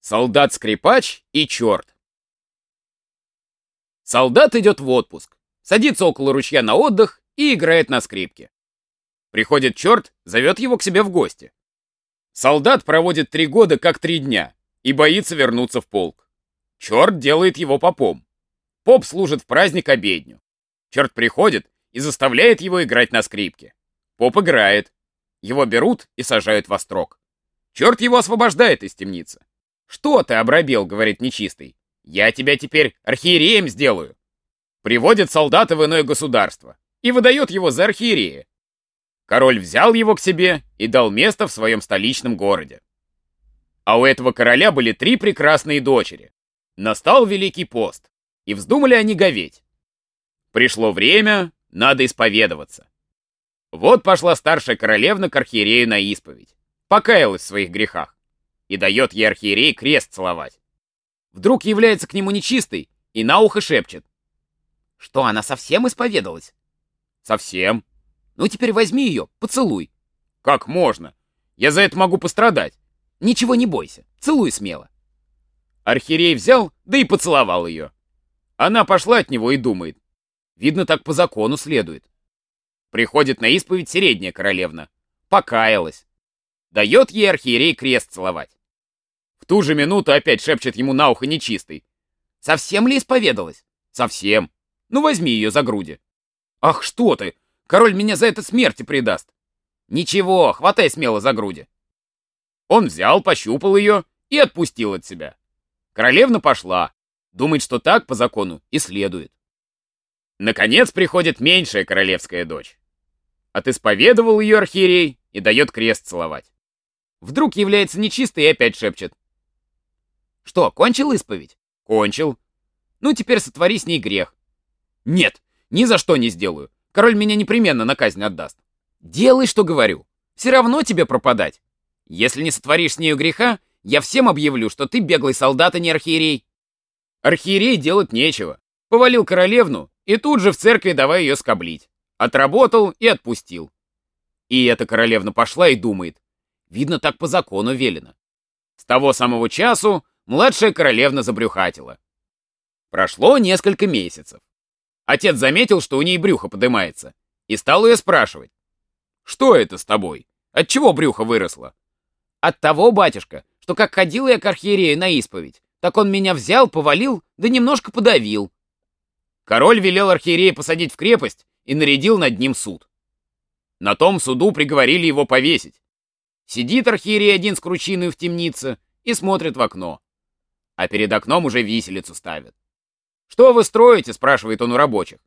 Солдат-скрипач и черт. Солдат идет в отпуск, садится около ручья на отдых и играет на скрипке. Приходит черт, зовет его к себе в гости. Солдат проводит три года как три дня и боится вернуться в полк. Черт делает его попом. Поп служит в праздник обедню. Черт приходит и заставляет его играть на скрипке. Поп играет. Его берут и сажают во строк. Черт его освобождает из темницы. «Что ты обрабел?» — говорит нечистый. «Я тебя теперь архиереем сделаю». Приводит солдата в иное государство и выдает его за архиерея. Король взял его к себе и дал место в своем столичном городе. А у этого короля были три прекрасные дочери. Настал Великий пост, и вздумали они говеть. Пришло время, надо исповедоваться. Вот пошла старшая королевна к архиерею на исповедь. Покаялась в своих грехах и дает ей архиерей крест целовать. Вдруг является к нему нечистый и на ухо шепчет. Что, она совсем исповедалась? Совсем. Ну теперь возьми ее, поцелуй. Как можно? Я за это могу пострадать. Ничего не бойся, целуй смело. Архиерей взял, да и поцеловал ее. Она пошла от него и думает. Видно, так по закону следует. Приходит на исповедь средняя королевна. Покаялась. Дает ей архиерей крест целовать. Ту же минуту опять шепчет ему на ухо нечистый. «Совсем ли исповедалась?» «Совсем. Ну возьми ее за груди». «Ах, что ты! Король меня за это смерти предаст!» «Ничего, хватай смело за груди». Он взял, пощупал ее и отпустил от себя. Королевна пошла. Думает, что так по закону и следует. Наконец приходит меньшая королевская дочь. Отисповедовал ее архиерей и дает крест целовать. Вдруг является нечистый и опять шепчет. Что, кончил исповедь? Кончил. Ну, теперь сотвори с ней грех. Нет, ни за что не сделаю. Король меня непременно на казнь отдаст. Делай, что говорю. Все равно тебе пропадать. Если не сотворишь с нею греха, я всем объявлю, что ты беглый солдат, а не архиерей. Архиерей делать нечего. Повалил королевну и тут же в церкви давай ее скоблить. Отработал и отпустил. И эта королевна пошла и думает. Видно, так по закону велено. С того самого часу младшая королевна забрюхатила. Прошло несколько месяцев. Отец заметил, что у ней брюхо подымается, и стал ее спрашивать. «Что это с тобой? От чего брюхо выросло?» «От того, батюшка, что как ходил я к архиерею на исповедь, так он меня взял, повалил, да немножко подавил». Король велел архиерея посадить в крепость и нарядил над ним суд. На том суду приговорили его повесить. Сидит архиерей один с кручиной в темнице и смотрит в окно а перед окном уже виселицу ставят. «Что вы строите?» — спрашивает он у рабочих.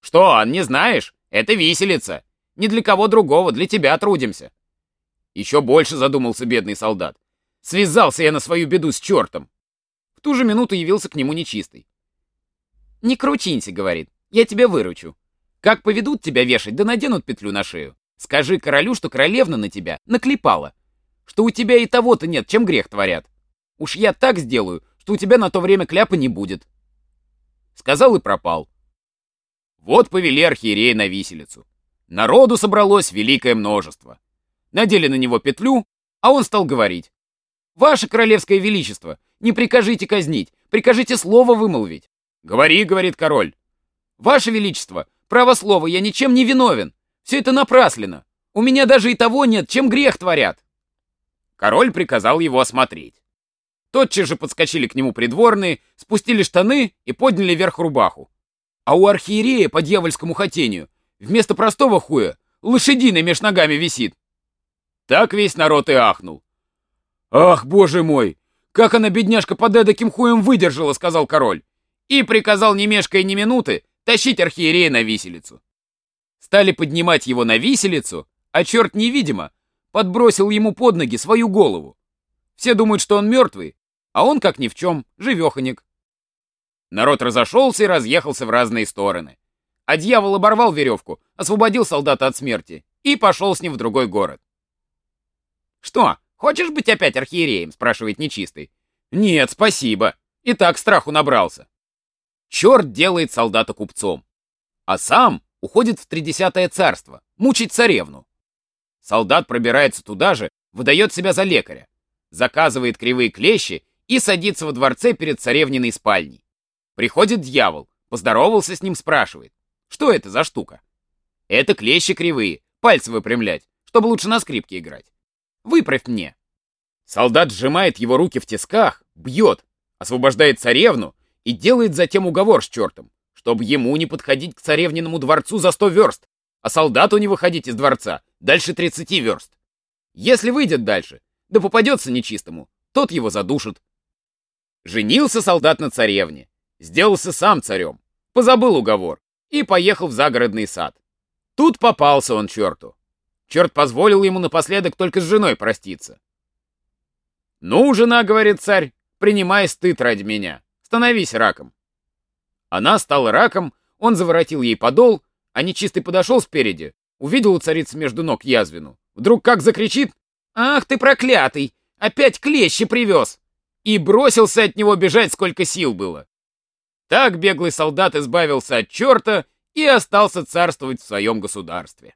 «Что, не знаешь? Это виселица. Не для кого другого, для тебя трудимся». Еще больше задумался бедный солдат. Связался я на свою беду с чертом. В ту же минуту явился к нему нечистый. «Не кручинься», — говорит, — «я тебя выручу. Как поведут тебя вешать, да наденут петлю на шею. Скажи королю, что королевна на тебя наклепала, что у тебя и того-то нет, чем грех творят. Уж я так сделаю, что у тебя на то время кляпа не будет. Сказал и пропал. Вот повели архиерея на виселицу. Народу собралось великое множество. Надели на него петлю, а он стал говорить. «Ваше королевское величество, не прикажите казнить, прикажите слово вымолвить». «Говори», — говорит король. «Ваше величество, право слово, я ничем не виновен. Все это напраслено. У меня даже и того нет, чем грех творят». Король приказал его осмотреть. Тотчас же подскочили к нему придворные, спустили штаны и подняли вверх рубаху. А у архиерея по дьявольскому хотению вместо простого хуя лошадиный меж ногами висит. Так весь народ и ахнул. «Ах, боже мой! Как она, бедняжка, под эдаким хуем выдержала!» — сказал король. И приказал, не мешкая ни минуты, тащить архиерея на виселицу. Стали поднимать его на виселицу, а черт невидимо подбросил ему под ноги свою голову. Все думают, что он мертвый, а он, как ни в чем, живеханик. Народ разошелся и разъехался в разные стороны. А дьявол оборвал веревку, освободил солдата от смерти и пошел с ним в другой город. «Что, хочешь быть опять архиереем?» — спрашивает нечистый. «Нет, спасибо. И так страху набрался». Черт делает солдата купцом, а сам уходит в тридесятое царство, мучить царевну. Солдат пробирается туда же, выдает себя за лекаря, заказывает кривые клещи и садится во дворце перед царевниной спальней. Приходит дьявол, поздоровался с ним, спрашивает, что это за штука? Это клещи кривые, пальцы выпрямлять, чтобы лучше на скрипке играть. Выправь мне. Солдат сжимает его руки в тисках, бьет, освобождает царевну и делает затем уговор с чертом, чтобы ему не подходить к царевниному дворцу за сто верст, а солдату не выходить из дворца дальше тридцати верст. Если выйдет дальше, да попадется нечистому, тот его задушит. Женился солдат на царевне, сделался сам царем, позабыл уговор и поехал в загородный сад. Тут попался он черту. Черт позволил ему напоследок только с женой проститься. «Ну, жена, — говорит царь, — принимай стыд ради меня, становись раком». Она стала раком, он заворотил ей подол, а нечистый подошел спереди, увидел у царицы между ног язвину. Вдруг как закричит «Ах ты проклятый! Опять клещи привез!» И бросился от него бежать, сколько сил было. Так беглый солдат избавился от черта и остался царствовать в своем государстве.